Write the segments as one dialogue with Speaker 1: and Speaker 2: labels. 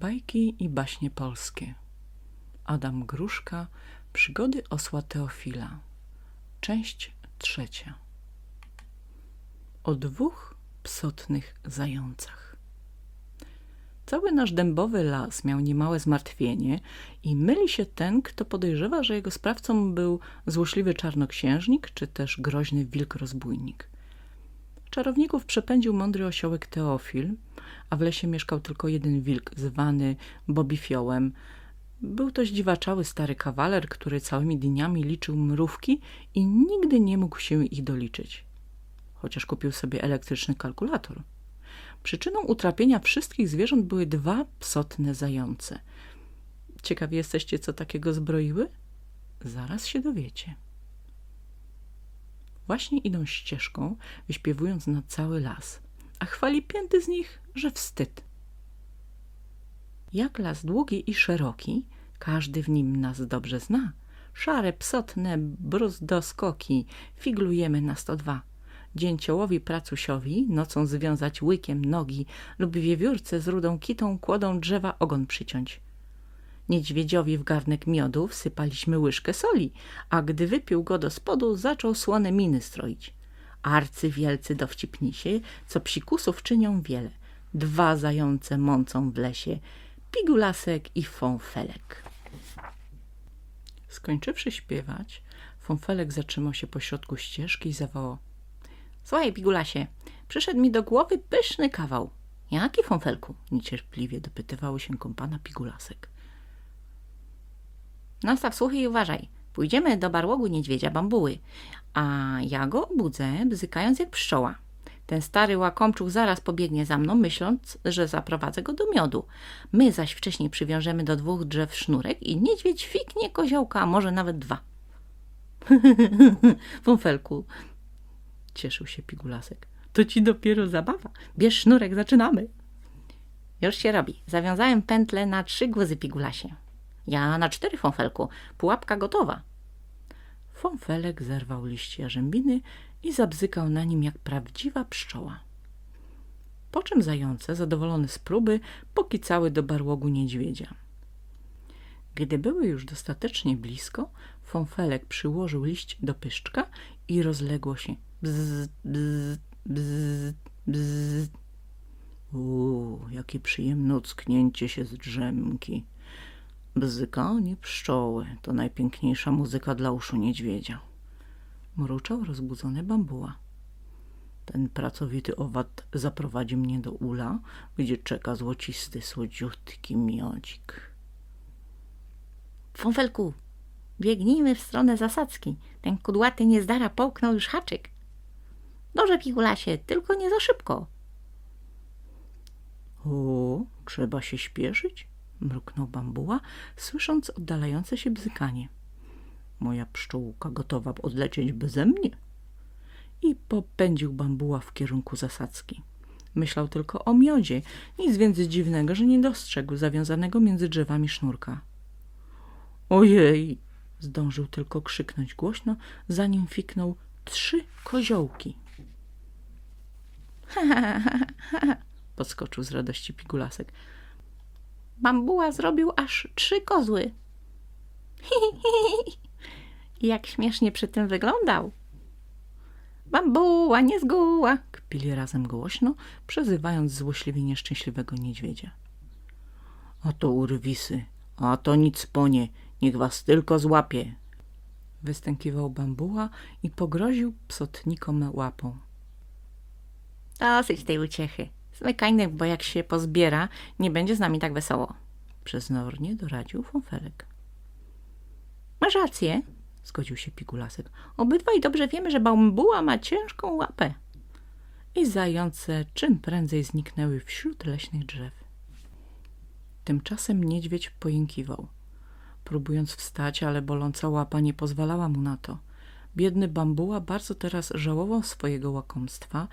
Speaker 1: Bajki i baśnie polskie. Adam Gruszka. Przygody osła Teofila. Część trzecia. O dwóch psotnych zającach. Cały nasz dębowy las miał niemałe zmartwienie i myli się ten, kto podejrzewa, że jego sprawcą był złośliwy czarnoksiężnik czy też groźny wilk-rozbójnik. Czarowników przepędził mądry osiołek Teofil, a w lesie mieszkał tylko jeden wilk zwany Bobifiołem. Był to zdziwaczały stary kawaler, który całymi dniami liczył mrówki i nigdy nie mógł się ich doliczyć. Chociaż kupił sobie elektryczny kalkulator. Przyczyną utrapienia wszystkich zwierząt były dwa psotne zające. Ciekawi jesteście, co takiego zbroiły? Zaraz się dowiecie. Właśnie idą ścieżką, wyśpiewując na cały las, a chwali pięty z nich, że wstyd. Jak las długi i szeroki, każdy w nim nas dobrze zna. Szare, psotne, bruzdoskoki, figlujemy na sto dwa. Dzięciołowi pracusiowi nocą związać łykiem nogi lub wiewiórce z rudą kitą kłodą drzewa ogon przyciąć. Niedźwiedziowi w garnek miodu wsypaliśmy łyżkę soli, a gdy wypił go do spodu, zaczął słone miny stroić. Arcy wielcy dowcipnisie, co psikusów czynią wiele. Dwa zające mącą w lesie, pigulasek i fonfelek. Skończywszy śpiewać, fonfelek zatrzymał się pośrodku ścieżki i zawołał. Słuchaj, pigulasie, przyszedł mi do głowy pyszny kawał. Jaki fonfelku? Niecierpliwie dopytywały się kompana pigulasek. Nastaw słuchy i uważaj. Pójdziemy do barłogu niedźwiedzia bambuły, a ja go obudzę, bzykając jak pszczoła. Ten stary łakomczuk zaraz pobiegnie za mną, myśląc, że zaprowadzę go do miodu. My zaś wcześniej przywiążemy do dwóch drzew sznurek i niedźwiedź fiknie koziołka, a może nawet dwa. Fonfelku, cieszył się pigulasek. To ci dopiero zabawa. Bierz sznurek, zaczynamy. Już się robi. Zawiązałem pętlę na trzy głozy pigulasie. Ja na cztery fonfelku. Pułapka gotowa. Fonfelek zerwał liść jarzębiny i zabzykał na nim jak prawdziwa pszczoła. Po czym zające, zadowolone z próby, pokicały do barłogu niedźwiedzia. Gdy były już dostatecznie blisko, Fonfelek przyłożył liść do pyszczka i rozległo się bzz, bzz, bzz, bzz. Uuu, jakie przyjemne ocknięcie się z drzemki. Bzykanie pszczoły to najpiękniejsza muzyka dla uszu niedźwiedzia. Mruczał rozbudzony bambuła. Ten pracowity owad zaprowadzi mnie do ula, gdzie czeka złocisty, słodziutki miodzik. Fonfelku, biegnijmy w stronę zasadzki. Ten kudłaty niezdara połknął już haczyk. Dobrze, pigulasie, tylko nie za szybko. O, trzeba się śpieszyć, mruknął bambuła, słysząc oddalające się bzykanie. Moja pszczółka gotowa odlecieć beze mnie. I popędził bambuła w kierunku zasadzki. Myślał tylko o miodzie, nic więc dziwnego, że nie dostrzegł zawiązanego między drzewami sznurka. Ojej! Zdążył tylko krzyknąć głośno, zanim fiknął trzy koziołki. Ha, ha, ha, ha, podskoczył z radości pigulasek. Bambuła zrobił aż trzy kozły. Hi. Jak śmiesznie przy tym wyglądał. Bambuła, nie zguła, kpili razem głośno, przezywając złośliwie nieszczęśliwego niedźwiedzia. A to urwisy, a to nic ponie, niech was tylko złapie. Wystękiwał bambuła i pogroził psotnikom łapą. Dosyć tej uciechy. Zmykajny, bo jak się pozbiera, nie będzie z nami tak wesoło. Przeznornie doradził Fonfelek. Masz rację, zgodził się Pigulasek. Obydwaj dobrze wiemy, że bambuła ma ciężką łapę. I zające czym prędzej zniknęły wśród leśnych drzew. Tymczasem niedźwiedź pojękiwał. Próbując wstać, ale boląca łapa nie pozwalała mu na to. Biedny bambuła bardzo teraz żałował swojego łakomstwa,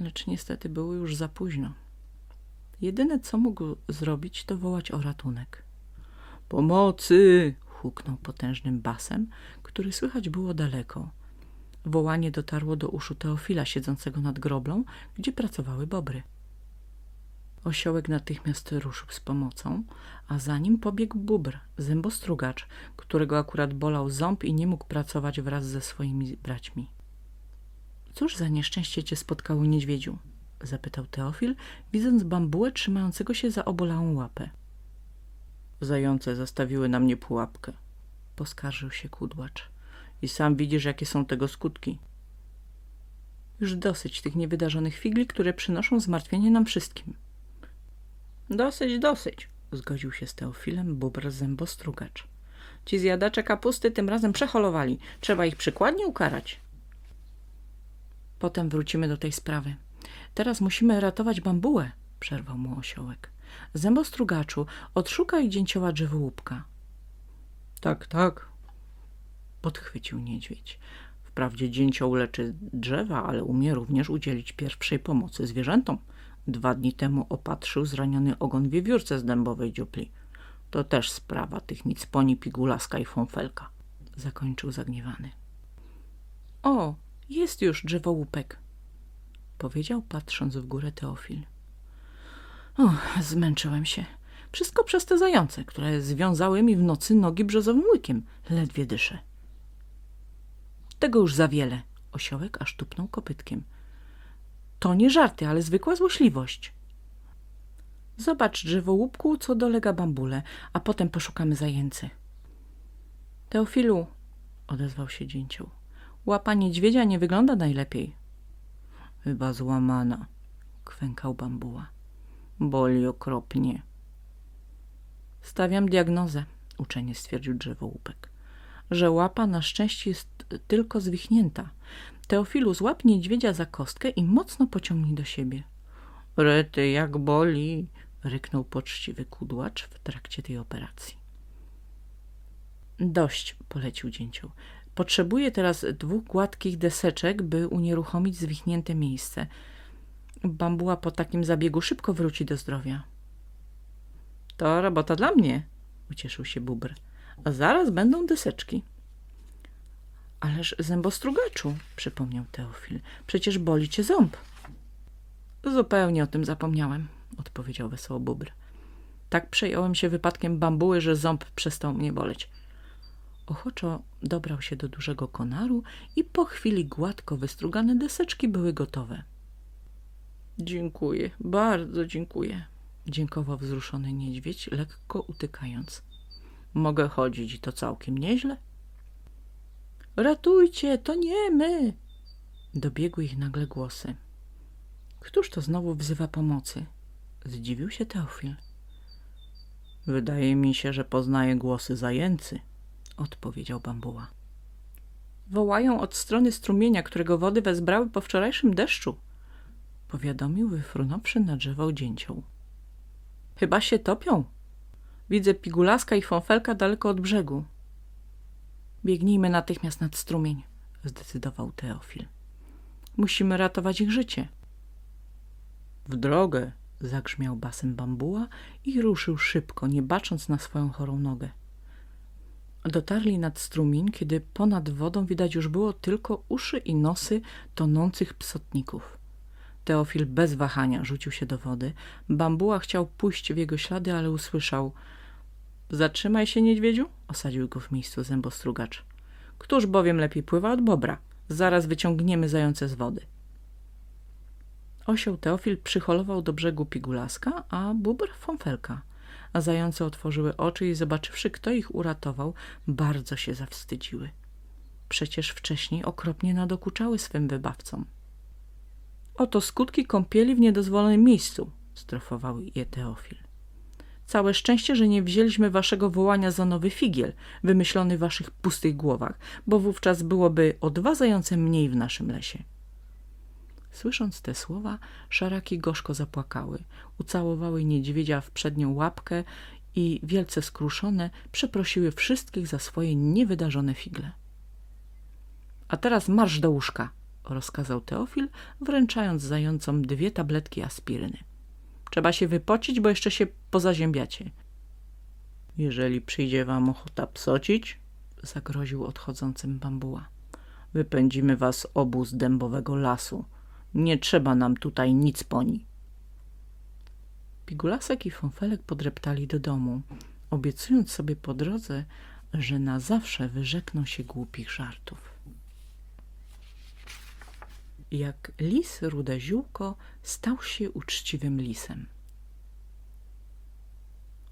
Speaker 1: lecz niestety było już za późno. Jedyne, co mógł zrobić, to wołać o ratunek. Pomocy! huknął potężnym basem, który słychać było daleko. Wołanie dotarło do uszu Teofila siedzącego nad groblą, gdzie pracowały bobry. Osiołek natychmiast ruszył z pomocą, a za nim pobiegł bubr, zębostrugacz, którego akurat bolał ząb i nie mógł pracować wraz ze swoimi braćmi. Cóż za nieszczęście cię spotkało, niedźwiedziu? zapytał Teofil, widząc bambułę trzymającego się za obolałą łapę. Zające zastawiły na mnie pułapkę, poskarżył się kudłacz. I sam widzisz, jakie są tego skutki. Już dosyć tych niewydarzonych figli, które przynoszą zmartwienie nam wszystkim. Dosyć, dosyć, zgodził się z Teofilem bubr zębostrugacz. Ci zjadacze kapusty tym razem przeholowali. Trzeba ich przykładnie ukarać. Potem wrócimy do tej sprawy. Teraz musimy ratować bambułę, przerwał mu osiołek. Zębostrugaczu, odszukaj dzięcioła drzewołupka. Tak, tak, podchwycił niedźwiedź. Wprawdzie dzięcioł leczy drzewa, ale umie również udzielić pierwszej pomocy zwierzętom. Dwa dni temu opatrzył zraniony ogon wiewiórce z dębowej dziupli. To też sprawa tych nicponi pigulaska i fąfelka. Zakończył zagniewany. O, jest już drzewołupek, powiedział patrząc w górę Teofil. O, zmęczyłem się. Wszystko przez te zające, które związały mi w nocy nogi brzozowym łykiem. Ledwie dyszę. Tego już za wiele. Osiołek aż tupnął kopytkiem. To nie żarty, ale zwykła złośliwość. Zobacz, drzewołupku, co dolega bambule, a potem poszukamy zajęcy. Teofilu, odezwał się dzięcioł, łapa niedźwiedzia nie wygląda najlepiej. Chyba złamana, kwękał bambuła. Boli okropnie. Stawiam diagnozę, uczenie stwierdził drzewołupek że łapa na szczęście jest tylko zwichnięta. Teofilu złap niedźwiedzia za kostkę i mocno pociągnij do siebie. Rety, jak boli, ryknął poczciwy kudłacz w trakcie tej operacji. Dość, polecił dzięcioł. Potrzebuję teraz dwóch gładkich deseczek, by unieruchomić zwichnięte miejsce. Bambuła po takim zabiegu szybko wróci do zdrowia. To robota dla mnie, ucieszył się bubr a zaraz będą deseczki. Ależ zębostrugaczu, przypomniał Teofil, przecież boli cię ząb. Zupełnie o tym zapomniałem, odpowiedział wesoło Bubr. Tak przejąłem się wypadkiem bambuły, że ząb przestał mnie boleć. Ochoczo dobrał się do dużego konaru i po chwili gładko wystrugane deseczki były gotowe. Dziękuję, bardzo dziękuję, dziękował wzruszony niedźwiedź, lekko utykając. Mogę chodzić i to całkiem nieźle. Ratujcie, to nie my! Dobiegły ich nagle głosy. Któż to znowu wzywa pomocy? Zdziwił się Teofil. Wydaje mi się, że poznaje głosy zajęcy, odpowiedział bambuła. Wołają od strony strumienia, którego wody wezbrały po wczorajszym deszczu, powiadomił wyfrunąwszy na drzewo dzięcioł. Chyba się topią, Widzę pigulaska i fąfelka daleko od brzegu. Biegnijmy natychmiast nad strumień, zdecydował Teofil. Musimy ratować ich życie. W drogę, zagrzmiał basem bambuła i ruszył szybko, nie bacząc na swoją chorą nogę. Dotarli nad strumień, kiedy ponad wodą widać już było tylko uszy i nosy tonących psotników. Teofil bez wahania rzucił się do wody. Bambuła chciał pójść w jego ślady, ale usłyszał – Zatrzymaj się, niedźwiedziu, osadził go w miejscu zębostrugacz. Któż bowiem lepiej pływa od bobra? Zaraz wyciągniemy zające z wody. Osioł Teofil przyholował do brzegu pigulaska, a bubr fąfelka. A zające otworzyły oczy i zobaczywszy, kto ich uratował, bardzo się zawstydziły. Przecież wcześniej okropnie nadokuczały swym wybawcom. Oto skutki kąpieli w niedozwolonym miejscu, strofował je Teofil. Całe szczęście, że nie wzięliśmy waszego wołania za nowy figiel, wymyślony w waszych pustych głowach, bo wówczas byłoby o dwa zające mniej w naszym lesie. Słysząc te słowa, szaraki gorzko zapłakały, ucałowały niedźwiedzia w przednią łapkę i wielce skruszone przeprosiły wszystkich za swoje niewydarzone figle. A teraz marsz do łóżka, rozkazał Teofil, wręczając zającom dwie tabletki aspiryny. Trzeba się wypocić, bo jeszcze się pozaziębiacie. Jeżeli przyjdzie wam ochota psocić, zagroził odchodzącym bambuła. Wypędzimy was obu z dębowego lasu. Nie trzeba nam tutaj nic poni. Pigulasek i Fonfelek podreptali do domu, obiecując sobie po drodze, że na zawsze wyrzekną się głupich żartów. Jak lis rude ziółko stał się uczciwym lisem.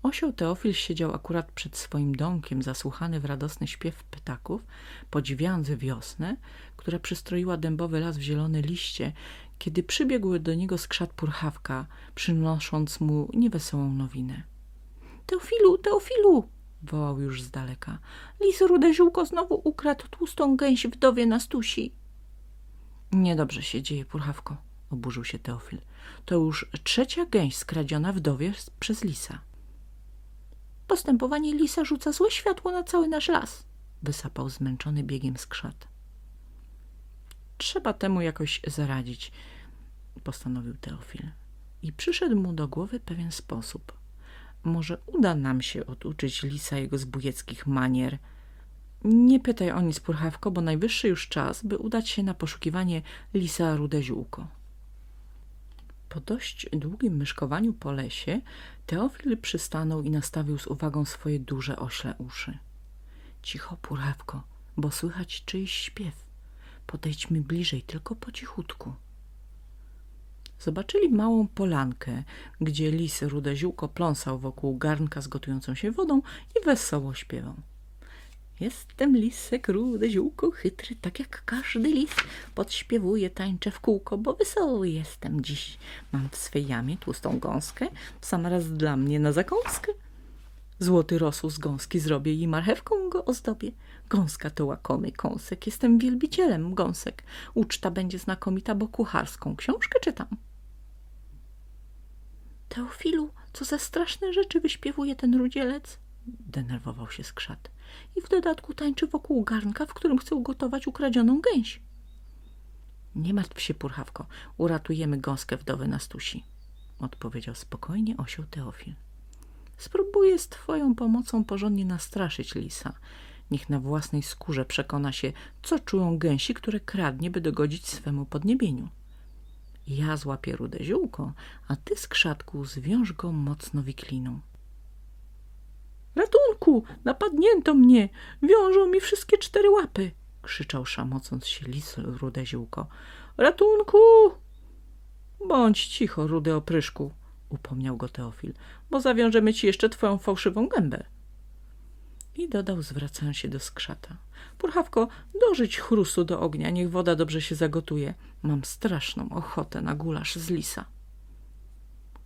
Speaker 1: Osioł Teofil siedział akurat przed swoim domkiem, zasłuchany w radosny śpiew ptaków, podziwiając wiosnę, która przystroiła dębowy las w zielone liście, kiedy przybiegł do niego skrzat purchawka, przynosząc mu niewesołą nowinę. – Teofilu, Teofilu! – wołał już z daleka. – Lis rude ziółko znowu ukradł tłustą gęś wdowie na stusi. – Niedobrze się dzieje, purchawko – oburzył się Teofil. – To już trzecia gęś skradziona wdowie przez lisa. Postępowanie lisa rzuca złe światło na cały nasz las, wysapał zmęczony biegiem skrzat. Trzeba temu jakoś zaradzić, postanowił Teofil. I przyszedł mu do głowy pewien sposób. Może uda nam się oduczyć lisa jego zbójeckich manier. Nie pytaj o nic, purchawko, bo najwyższy już czas, by udać się na poszukiwanie lisa rude ziółko. Po dość długim myszkowaniu po lesie Teofil przystanął i nastawił z uwagą swoje duże ośle uszy. Cicho, purewko, bo słychać czyjś śpiew. Podejdźmy bliżej, tylko po cichutku. Zobaczyli małą polankę, gdzie lis rude ziółko pląsał wokół garnka z gotującą się wodą i wesoło śpiewał. Jestem lisek, rude ziółko, chytry, tak jak każdy lis. Podśpiewuję, tańczę w kółko, bo wesoły jestem dziś. Mam w swej jamie tłustą gąskę, w sam raz dla mnie na zakąskę. Złoty rosół z gąski zrobię i marchewką go ozdobię. Gąska to łakomy kąsek, jestem wielbicielem gąsek. Uczta będzie znakomita, bo kucharską książkę czytam. Teofilu, co za straszne rzeczy wyśpiewuje ten rudzielec? Denerwował się skrzat i w dodatku tańczy wokół garnka, w którym chce ugotować ukradzioną gęś. Nie martw się, Purchawko, uratujemy gąskę wdowy na stusi, odpowiedział spokojnie osioł Teofil. Spróbuję z twoją pomocą porządnie nastraszyć lisa. Niech na własnej skórze przekona się, co czują gęsi, które kradnie, by dogodzić swemu podniebieniu. Ja złapię rude ziółko, a ty, skrzatku, zwiąż go mocno wikliną. Ratunku! Napadnięto mnie! Wiążą mi wszystkie cztery łapy! krzyczał szamocąc się lis rude ziółko. Ratunku! Bądź cicho, rudy opryszku, upomniał go Teofil, bo zawiążemy ci jeszcze twoją fałszywą gębę. I dodał, zwracając się do skrzata. Purchawko, dożyć chrustu do ognia, niech woda dobrze się zagotuje. Mam straszną ochotę na gulasz z lisa.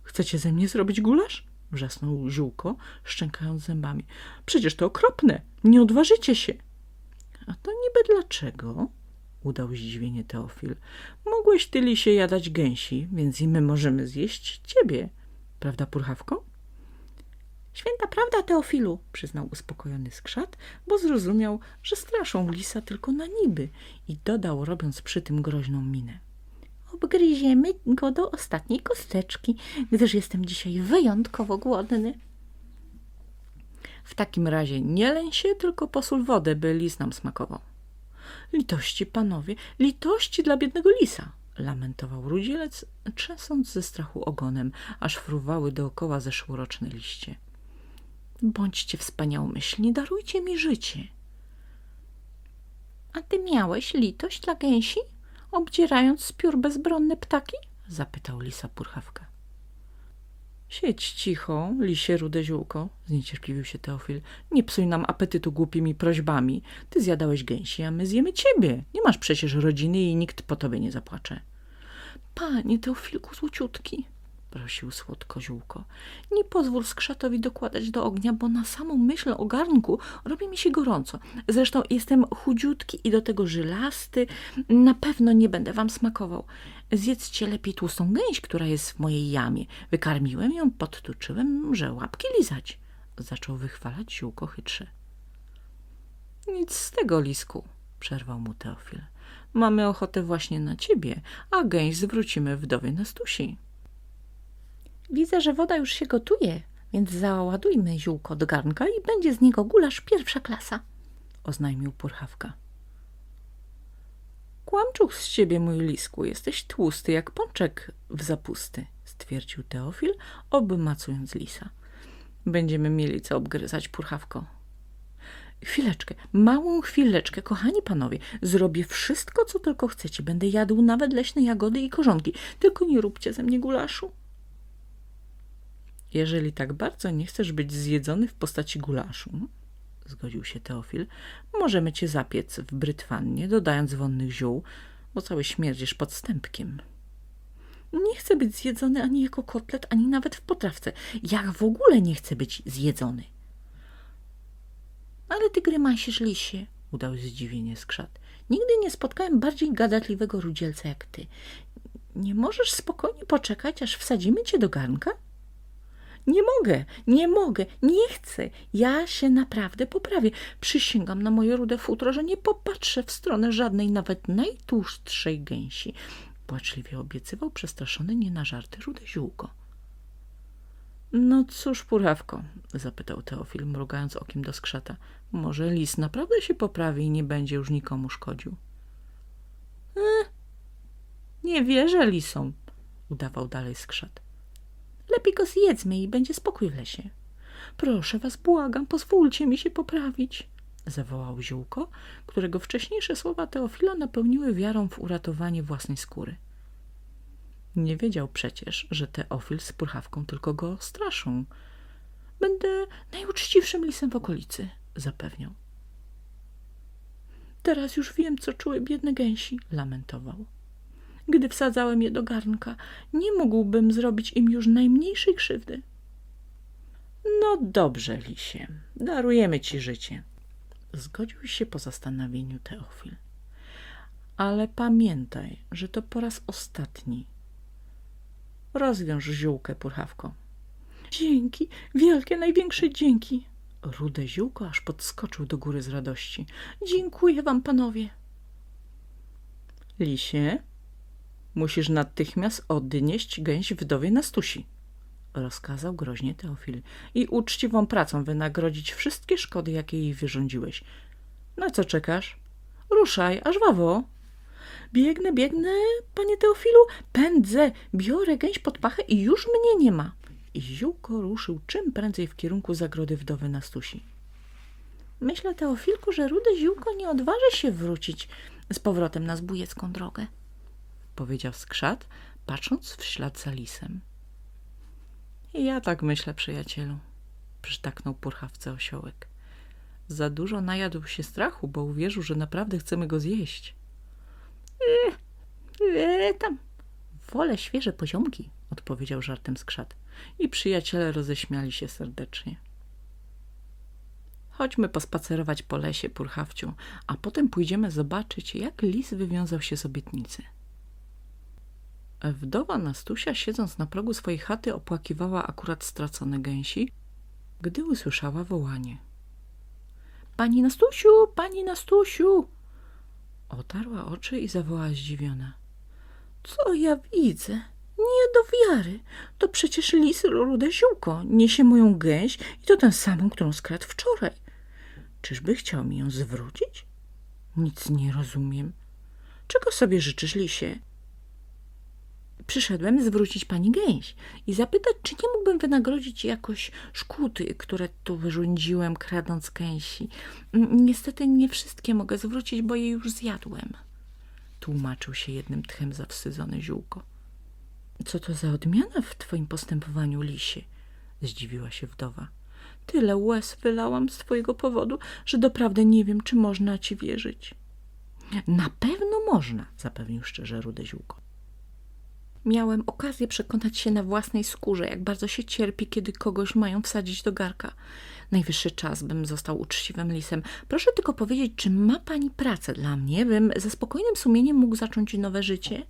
Speaker 1: Chcecie ze mnie zrobić gulasz? Wrzasnął ziółko, szczękając zębami. Przecież to okropne, nie odważycie się. A to niby dlaczego? udał zdziwienie Teofil. Mogłeś ty lisie jadać gęsi, więc i my możemy zjeść ciebie. Prawda, purchawko? Święta prawda, Teofilu, przyznał uspokojony skrzat, bo zrozumiał, że straszą lisa tylko na niby i dodał, robiąc przy tym groźną minę obgryziemy go do ostatniej kosteczki, gdyż jestem dzisiaj wyjątkowo głodny. W takim razie nie leń się, tylko posól wodę, by lis nam smakował. Litości, panowie, litości dla biednego lisa, lamentował rudzielec, trzęsąc ze strachu ogonem, aż fruwały dookoła zeszłoroczne liście. Bądźcie wspaniałomyślni, darujcie mi życie. A ty miałeś litość dla gęsi? Obdzierając z piór bezbronne ptaki? zapytał lisa purchawka. Siedź cicho, lisie rude ziółko, zniecierpliwił się Teofil. Nie psuj nam apetytu głupimi prośbami. Ty zjadałeś gęsi, a my zjemy ciebie. Nie masz przecież rodziny i nikt po tobie nie zapłacze. Panie Teofilku złociutki, prosił słodko ziółko. Nie pozwól skrzatowi dokładać do ognia, bo na samą myśl o garnku robi mi się gorąco. Zresztą jestem chudziutki i do tego żylasty. Na pewno nie będę wam smakował. Zjedzcie lepiej tłustą gęś, która jest w mojej jamie. Wykarmiłem ją, podtuczyłem, że łapki lizać. Zaczął wychwalać ziółko chytrze. Nic z tego, lisku, przerwał mu Teofil. Mamy ochotę właśnie na ciebie, a gęś zwrócimy wdowie na stusi. Widzę, że woda już się gotuje, więc załadujmy ziółko do garnka i będzie z niego gulasz pierwsza klasa, oznajmił purchawka. Kłamczuch z ciebie, mój lisku, jesteś tłusty jak pączek w zapusty, stwierdził Teofil, obmacując lisa. Będziemy mieli co obgryzać, purchawko. Chwileczkę, małą chwileczkę, kochani panowie. Zrobię wszystko, co tylko chcecie. Będę jadł nawet leśne jagody i korzonki. Tylko nie róbcie ze mnie gulaszu. Jeżeli tak bardzo nie chcesz być zjedzony w postaci gulaszu, zgodził się Teofil, możemy cię zapiec w brytwannie, dodając wonnych ziół, bo cały śmierdzisz podstępkiem. Nie chcę być zjedzony ani jako kotlet, ani nawet w potrawce. Ja w ogóle nie chcę być zjedzony. Ale ty grymasisz, lisie, udał zdziwienie skrzat. Nigdy nie spotkałem bardziej gadatliwego rudzielca jak ty. Nie możesz spokojnie poczekać, aż wsadzimy cię do garnka? Nie mogę, nie mogę, nie chcę. Ja się naprawdę poprawię. Przysięgam na moje rude futro, że nie popatrzę w stronę żadnej, nawet najtłustszej gęsi. Płaczliwie obiecywał przestraszony nie na żarty rude ziółko. No cóż, purawko, zapytał Teofil, mrugając okiem do skrzata. Może lis naprawdę się poprawi i nie będzie już nikomu szkodził. E, nie wierzę lisom, udawał dalej skrzat. Lepiej go zjedzmy i będzie spokój w lesie. Proszę was, błagam, pozwólcie mi się poprawić, zawołał ziółko, którego wcześniejsze słowa Teofila napełniły wiarą w uratowanie własnej skóry. Nie wiedział przecież, że Teofil z purchawką tylko go straszą. Będę najuczciwszym lisem w okolicy, zapewniał. Teraz już wiem, co czuły biedne gęsi, lamentował. Gdy wsadzałem je do garnka, nie mógłbym zrobić im już najmniejszej krzywdy. No dobrze, lisie, darujemy ci życie. Zgodził się po zastanowieniu Teofil. Ale pamiętaj, że to po raz ostatni. Rozwiąż ziółkę, purchawko. Dzięki, wielkie, największe dzięki. Rude ziółko aż podskoczył do góry z radości. Dziękuję wam, panowie. Lisie, musisz natychmiast odnieść gęś wdowie na stusi, rozkazał groźnie Teofil, i uczciwą pracą wynagrodzić wszystkie szkody, jakie jej wyrządziłeś. Na co czekasz? Ruszaj, aż wawo. Biegnę, biegnę, panie Teofilu, pędzę, biorę gęś pod pachę i już mnie nie ma. I ziółko ruszył czym prędzej w kierunku zagrody wdowy na stusi. Myślę, Teofilku, że rude ziółko nie odważy się wrócić z powrotem na zbójecką drogę, powiedział skrzat, patrząc w ślad za lisem. Ja tak myślę, przyjacielu, przytaknął purchawce osiołek. Za dużo najadł się strachu, bo uwierzył, że naprawdę chcemy go zjeść. E, e, tam, wolę świeże poziomki, odpowiedział żartem skrzat. I przyjaciele roześmiali się serdecznie. Chodźmy pospacerować po lesie, purchawciu, a potem pójdziemy zobaczyć, jak lis wywiązał się z obietnicy. Wdowa Nastusia, siedząc na progu swojej chaty, opłakiwała akurat stracone gęsi, gdy usłyszała wołanie. Pani Nastusiu, pani Nastusiu! Otarła oczy i zawołała zdziwiona. Co ja widzę? Nie do wiary. To przecież lis rude ziółko. Niesie moją gęś i to tę samą, którą skradł wczoraj. Czyżby chciał mi ją zwrócić? Nic nie rozumiem. Czego sobie życzysz, lisie? Przyszedłem zwrócić pani gęś i zapytać, czy nie mógłbym wynagrodzić jakoś szkuty, które tu wyrządziłem, kradąc gęsi. Niestety nie wszystkie mogę zwrócić, bo je już zjadłem. Tłumaczył się jednym tchem zawsydzone ziółko. Co to za odmiana w twoim postępowaniu, lisie? Zdziwiła się wdowa. Tyle łez wylałam z twojego powodu, że doprawdy nie wiem, czy można ci wierzyć. Na pewno można, zapewnił szczerze rude ziółko. Miałem okazję przekonać się na własnej skórze, jak bardzo się cierpi, kiedy kogoś mają wsadzić do garka. Najwyższy czas, bym został uczciwym lisem. Proszę tylko powiedzieć, czy ma pani pracę dla mnie, bym ze spokojnym sumieniem mógł zacząć nowe życie?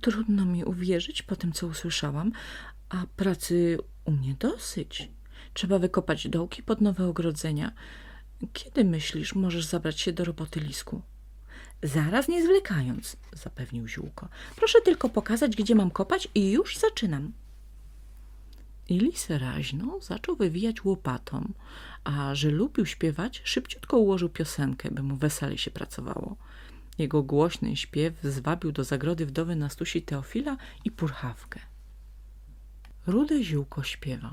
Speaker 1: Trudno mi uwierzyć po tym, co usłyszałam, a pracy u mnie dosyć. Trzeba wykopać dołki pod nowe ogrodzenia. Kiedy myślisz, możesz zabrać się do roboty, Lisku? Zaraz nie zwlekając, zapewnił ziółko. Proszę tylko pokazać, gdzie mam kopać i już zaczynam. I lis raźno zaczął wywijać łopatą, a że lubił śpiewać, szybciutko ułożył piosenkę, by mu wesele się pracowało. Jego głośny śpiew zwabił do zagrody wdowy Nastusi Teofila i Purchawkę. Rude ziółko śpiewał.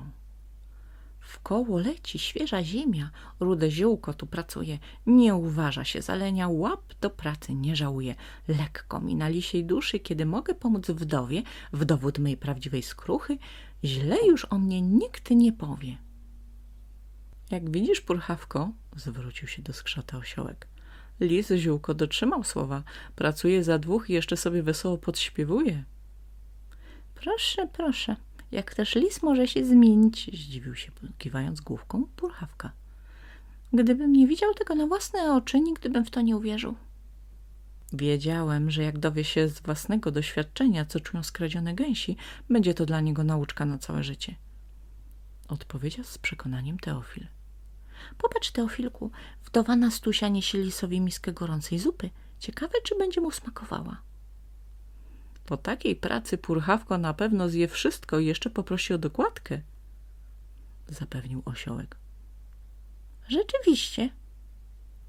Speaker 1: W koło leci świeża ziemia, rude ziółko tu pracuje, nie uważa się zalenia, łap do pracy nie żałuje. Lekko mi na lisiej duszy, kiedy mogę pomóc wdowie, w dowód mej prawdziwej skruchy, źle już o mnie nikt nie powie. Jak widzisz, Purchawko, zwrócił się do skrzata osiołek, lis ziółko dotrzymał słowa, pracuje za dwóch i jeszcze sobie wesoło podśpiewuje. Proszę, proszę, jak też lis może się zmienić, zdziwił się, kiwając główką Purchawka. Gdybym nie widział tego na własne oczy, nigdy bym w to nie uwierzył. Wiedziałem, że jak dowie się z własnego doświadczenia, co czują skradzione gęsi, będzie to dla niego nauczka na całe życie. Odpowiedział z przekonaniem Teofil. Popatrz, Teofilku, wdowa Nastusia niesie lisowi miskę gorącej zupy. Ciekawe, czy będzie mu smakowała. Po takiej pracy Purchawko na pewno zje wszystko i jeszcze poprosi o dokładkę, zapewnił osiołek. Rzeczywiście,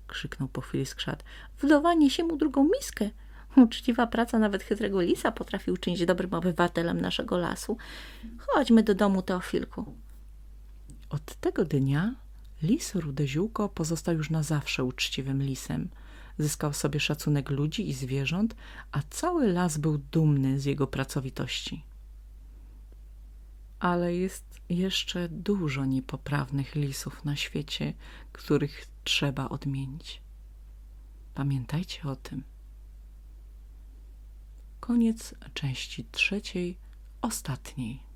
Speaker 1: krzyknął po chwili skrzat, wdowa niesie mu drugą miskę. Uczciwa praca nawet chytrego lisa potrafi uczynić dobrym obywatelem naszego lasu. Chodźmy do domu, Teofilku. Od tego dnia lis Rude Ziółko pozostał już na zawsze uczciwym lisem. Zyskał sobie szacunek ludzi i zwierząt, a cały las był dumny z jego pracowitości. Ale jest jeszcze dużo niepoprawnych lisów na świecie, których trzeba odmienić. Pamiętajcie o tym. Koniec części trzeciej, ostatniej.